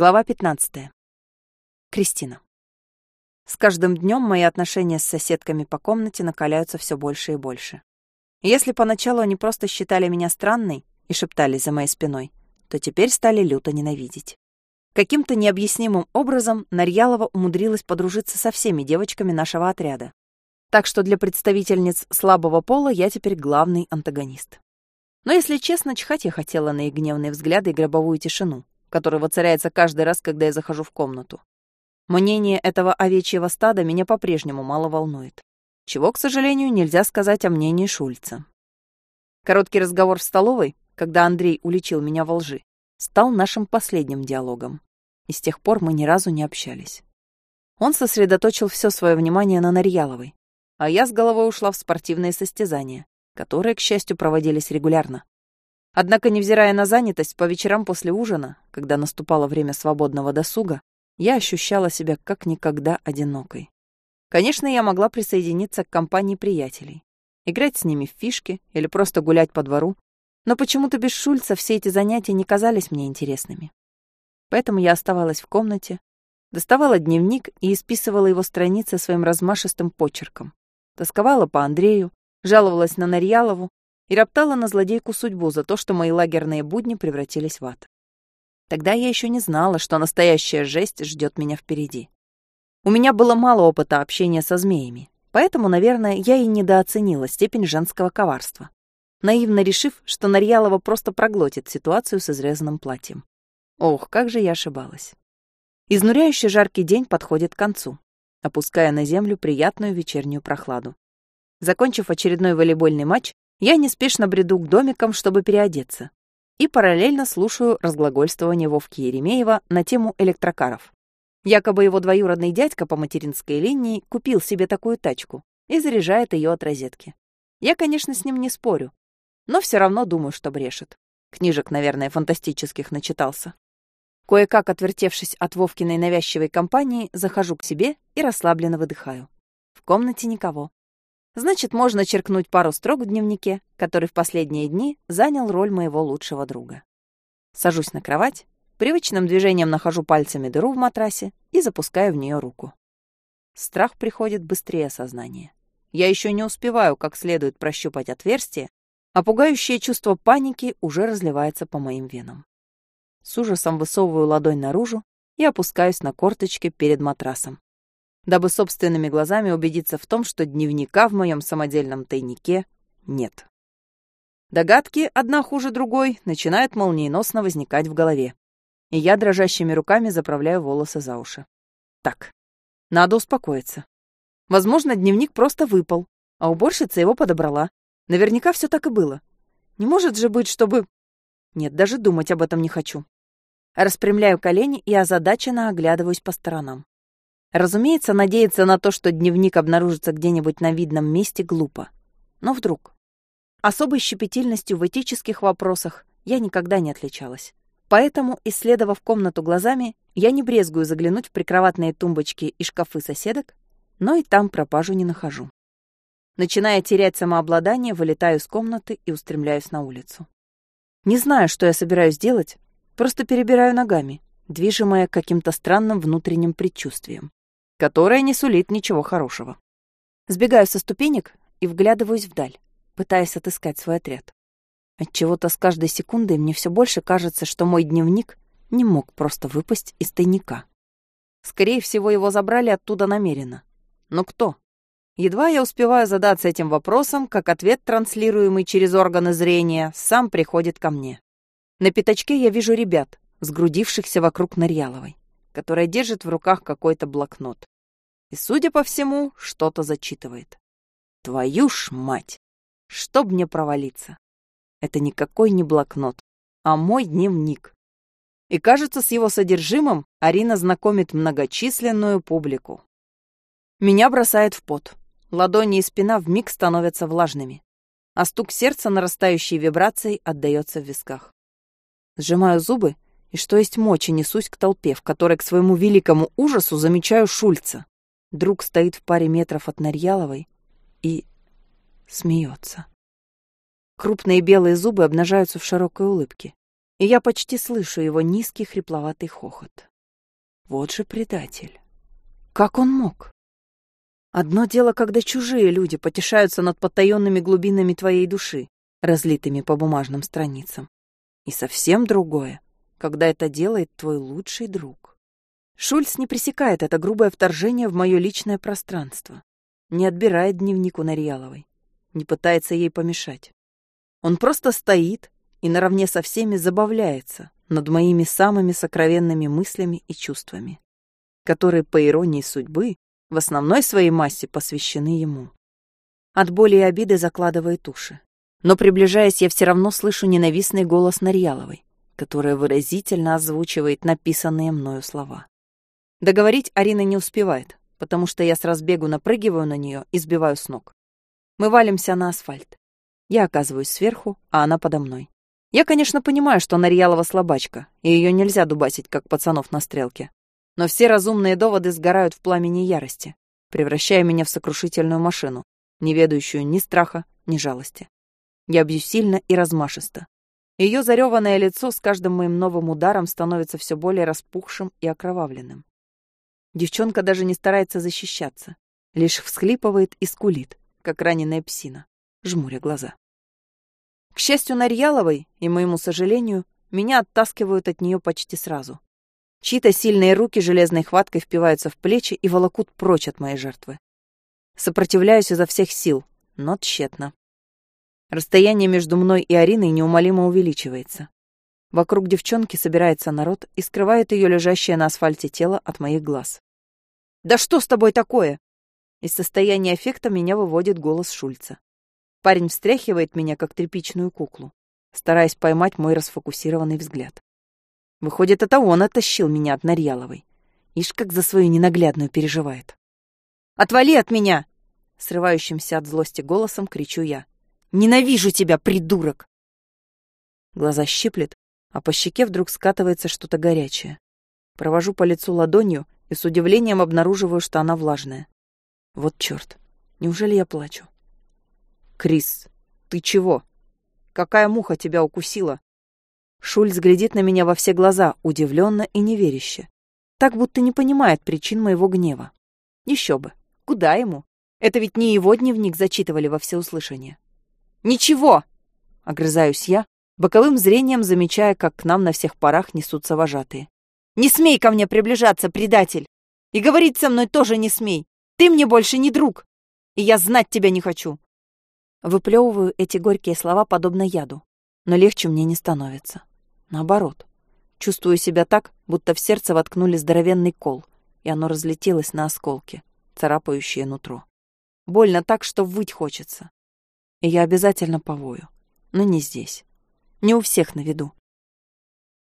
Глава 15. Кристина. С каждым днем мои отношения с соседками по комнате накаляются все больше и больше. Если поначалу они просто считали меня странной и шептались за моей спиной, то теперь стали люто ненавидеть. Каким-то необъяснимым образом Нарьялова умудрилась подружиться со всеми девочками нашего отряда. Так что для представительниц слабого пола я теперь главный антагонист. Но, если честно, чихать я хотела на их гневные взгляды и гробовую тишину, который воцаряется каждый раз, когда я захожу в комнату. Мнение этого овечьего стада меня по-прежнему мало волнует. Чего, к сожалению, нельзя сказать о мнении Шульца. Короткий разговор в столовой, когда Андрей уличил меня во лжи, стал нашим последним диалогом. И с тех пор мы ни разу не общались. Он сосредоточил все свое внимание на Нарьяловой, а я с головой ушла в спортивные состязания, которые, к счастью, проводились регулярно. Однако, невзирая на занятость, по вечерам после ужина, когда наступало время свободного досуга, я ощущала себя как никогда одинокой. Конечно, я могла присоединиться к компании приятелей, играть с ними в фишки или просто гулять по двору, но почему-то без Шульца все эти занятия не казались мне интересными. Поэтому я оставалась в комнате, доставала дневник и исписывала его страницы своим размашистым почерком. Тосковала по Андрею, жаловалась на Нарьялову и роптала на злодейку судьбу за то, что мои лагерные будни превратились в ад. Тогда я еще не знала, что настоящая жесть ждет меня впереди. У меня было мало опыта общения со змеями, поэтому, наверное, я и недооценила степень женского коварства, наивно решив, что Нарьялова просто проглотит ситуацию с изрезанным платьем. Ох, как же я ошибалась. Изнуряющий жаркий день подходит к концу, опуская на землю приятную вечернюю прохладу. Закончив очередной волейбольный матч, я неспешно бреду к домикам, чтобы переодеться, и параллельно слушаю разглагольствование Вовки Еремеева на тему электрокаров. Якобы его двоюродный дядька по материнской линии купил себе такую тачку и заряжает ее от розетки. Я, конечно, с ним не спорю, но все равно думаю, что брешет. Книжек, наверное, фантастических начитался. Кое-как отвертевшись от Вовкиной навязчивой компании, захожу к себе и расслабленно выдыхаю. В комнате никого. Значит, можно черкнуть пару строк в дневнике, который в последние дни занял роль моего лучшего друга. Сажусь на кровать, привычным движением нахожу пальцами дыру в матрасе и запускаю в нее руку. Страх приходит быстрее сознания. Я еще не успеваю как следует прощупать отверстие, а пугающее чувство паники уже разливается по моим венам. С ужасом высовываю ладонь наружу и опускаюсь на корточки перед матрасом дабы собственными глазами убедиться в том, что дневника в моем самодельном тайнике нет. Догадки, одна хуже другой, начинают молниеносно возникать в голове. И я дрожащими руками заправляю волосы за уши. Так, надо успокоиться. Возможно, дневник просто выпал, а уборщица его подобрала. Наверняка все так и было. Не может же быть, чтобы... Нет, даже думать об этом не хочу. Распрямляю колени и озадаченно оглядываюсь по сторонам. Разумеется, надеяться на то, что дневник обнаружится где-нибудь на видном месте, глупо. Но вдруг. Особой щепетильностью в этических вопросах я никогда не отличалась. Поэтому, исследовав комнату глазами, я не брезгую заглянуть в прикроватные тумбочки и шкафы соседок, но и там пропажу не нахожу. Начиная терять самообладание, вылетаю из комнаты и устремляюсь на улицу. Не знаю, что я собираюсь делать, просто перебираю ногами, движимая каким-то странным внутренним предчувствием которая не сулит ничего хорошего. Сбегаю со ступенек и вглядываюсь вдаль, пытаясь отыскать свой отряд. Отчего-то с каждой секундой мне все больше кажется, что мой дневник не мог просто выпасть из тайника. Скорее всего, его забрали оттуда намеренно. Но кто? Едва я успеваю задаться этим вопросом, как ответ, транслируемый через органы зрения, сам приходит ко мне. На пятачке я вижу ребят, сгрудившихся вокруг Нарьяловой которая держит в руках какой-то блокнот. И, судя по всему, что-то зачитывает. Твою ж мать! Чтоб мне провалиться! Это никакой не блокнот, а мой дневник. И, кажется, с его содержимым Арина знакомит многочисленную публику. Меня бросает в пот. Ладони и спина вмиг становятся влажными, а стук сердца нарастающей вибрацией отдаётся в висках. Сжимаю зубы и что есть мочи несусь к толпе, в которой к своему великому ужасу замечаю Шульца. Друг стоит в паре метров от Нарьяловой и смеется. Крупные белые зубы обнажаются в широкой улыбке. и я почти слышу его низкий хрипловатый хохот. Вот же предатель. Как он мог? Одно дело, когда чужие люди потешаются над потаенными глубинами твоей души, разлитыми по бумажным страницам. И совсем другое, когда это делает твой лучший друг. Шульц не пресекает это грубое вторжение в мое личное пространство, не отбирает дневник у Нарьяловой, не пытается ей помешать. Он просто стоит и наравне со всеми забавляется над моими самыми сокровенными мыслями и чувствами, которые, по иронии судьбы, в основной своей массе посвящены ему. От боли и обиды закладывает уши. Но, приближаясь, я все равно слышу ненавистный голос Нарьяловой, которая выразительно озвучивает написанные мною слова. Договорить Арина не успевает, потому что я с разбегу напрыгиваю на нее и сбиваю с ног. Мы валимся на асфальт. Я оказываюсь сверху, а она подо мной. Я, конечно, понимаю, что Нарьялова слабачка, и ее нельзя дубасить, как пацанов на стрелке. Но все разумные доводы сгорают в пламени ярости, превращая меня в сокрушительную машину, не ведающую ни страха, ни жалости. Я бью сильно и размашисто. Ее зареванное лицо с каждым моим новым ударом становится все более распухшим и окровавленным. Девчонка даже не старается защищаться, лишь всхлипывает и скулит, как раненая псина, жмуря глаза. К счастью Нарьяловой и моему сожалению, меня оттаскивают от нее почти сразу. Чьи-то сильные руки железной хваткой впиваются в плечи и волокут прочь от моей жертвы. Сопротивляюсь изо всех сил, но тщетно. Расстояние между мной и Ариной неумолимо увеличивается. Вокруг девчонки собирается народ и скрывает ее лежащее на асфальте тело от моих глаз. «Да что с тобой такое?» Из состояния эффекта меня выводит голос Шульца. Парень встряхивает меня, как тряпичную куклу, стараясь поймать мой расфокусированный взгляд. Выходит, это он оттащил меня от Нарьяловой. Ишь, как за свою ненаглядную переживает. «Отвали от меня!» Срывающимся от злости голосом кричу я. «Ненавижу тебя, придурок!» Глаза щиплет, а по щеке вдруг скатывается что-то горячее. Провожу по лицу ладонью и с удивлением обнаруживаю, что она влажная. Вот черт, неужели я плачу? «Крис, ты чего? Какая муха тебя укусила?» Шульц глядит на меня во все глаза, удивленно и неверяще. Так будто не понимает причин моего гнева. Еще бы. Куда ему? Это ведь не его дневник зачитывали во всеуслышание. «Ничего!» — огрызаюсь я, боковым зрением замечая, как к нам на всех парах несутся вожатые. «Не смей ко мне приближаться, предатель! И говорить со мной тоже не смей! Ты мне больше не друг! И я знать тебя не хочу!» Выплевываю эти горькие слова подобно яду, но легче мне не становится. Наоборот. Чувствую себя так, будто в сердце воткнули здоровенный кол, и оно разлетелось на осколки, царапающие нутро. Больно так, что выть хочется. И я обязательно повою. Но не здесь. Не у всех на виду.